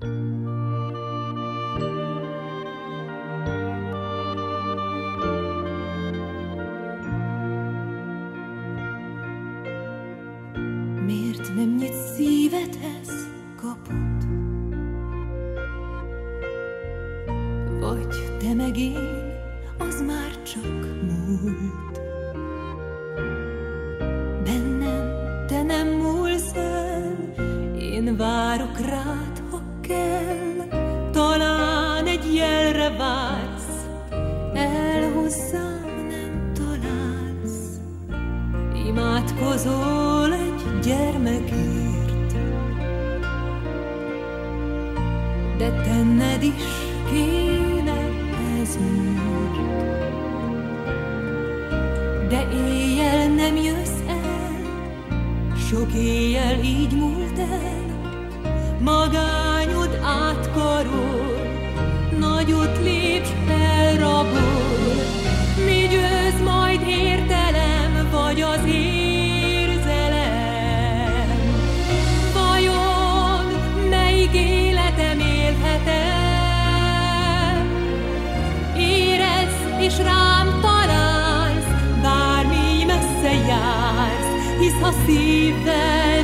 Miért nem nyit szívedhez kaput? Vagy te meg én, az már csak múlt. Bennem te nem múlsz el, én várok rád, kell. Talán egy jelre vársz, elhozzám nem találsz. Imádkozol egy gyermekért, de tenned is kéne ezért. De éjjel nem jössz el, sok éjjel így múlt el, lépj elrabol. Mi győz majd értelem, vagy az érzelem? Vajon melyik életem élhetem? Érezd és rám találsz, bármi messze jársz, hisz ha szívvel